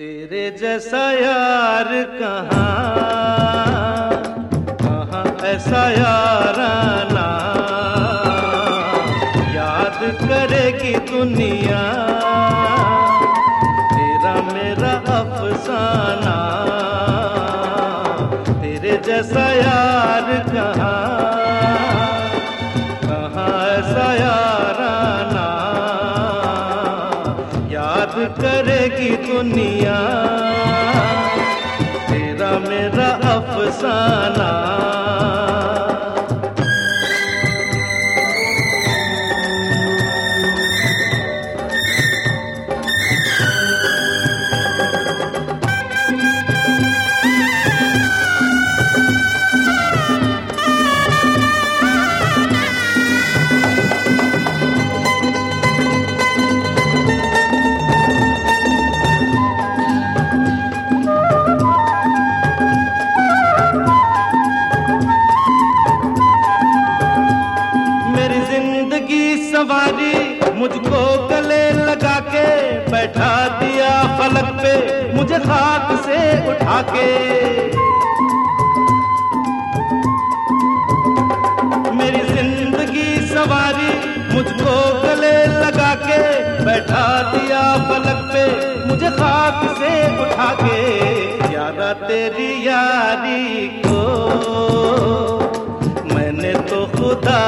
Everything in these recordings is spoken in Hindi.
तेरे जैसा यार कहाँ? कहाँ ऐसा याराना? याद करेगी दुनिया, तेरा मेरा अफसाना। तेरे जैसा यार करेगी दुनिया। तेरा मेरा अफसाना। मुझको गले लगा के बैठा दिया फलक पे, मुझे खाक से उठा के। मेरी ज़िंदगी सवारी मुझको गले लगा के बैठा दिया फलक पे, मुझे खाक से उठा के। यारा तेरी यारी को मैंने तो खुदा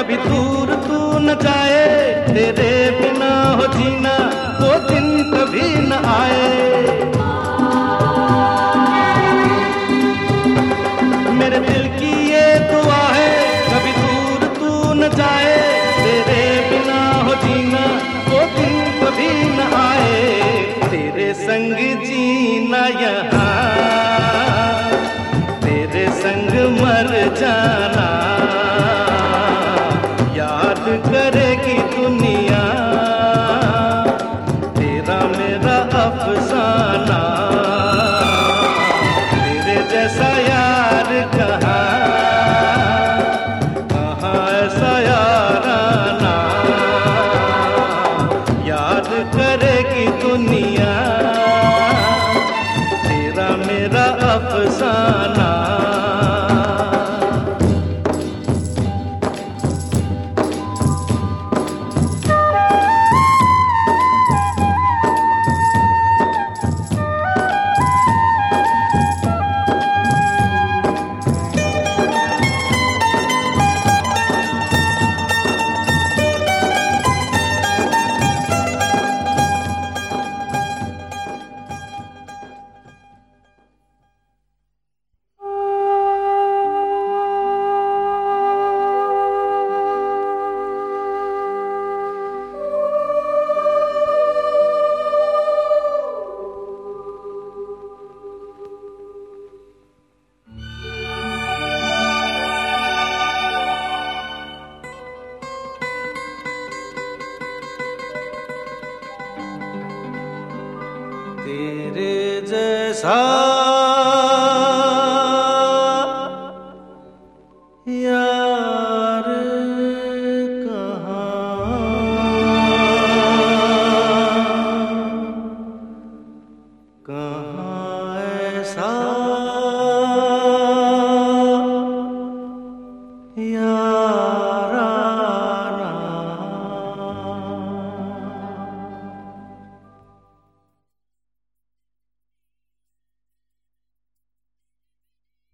कभी दूर तू न जाए, तेरे बिना हो जीना, वो दिन कभी न आए। मेरे दिल की ये दुआ है, कभी दूर तू न जाए, तेरे बिना हो जीना, वो दिन कभी न आए। तेरे संग जीना यहाँ, तेरे संग मर जाना। करेगी दुनिया तेरा मेरा अफसाना। तेरे जैसा यार कहाँ कहाँ ऐसा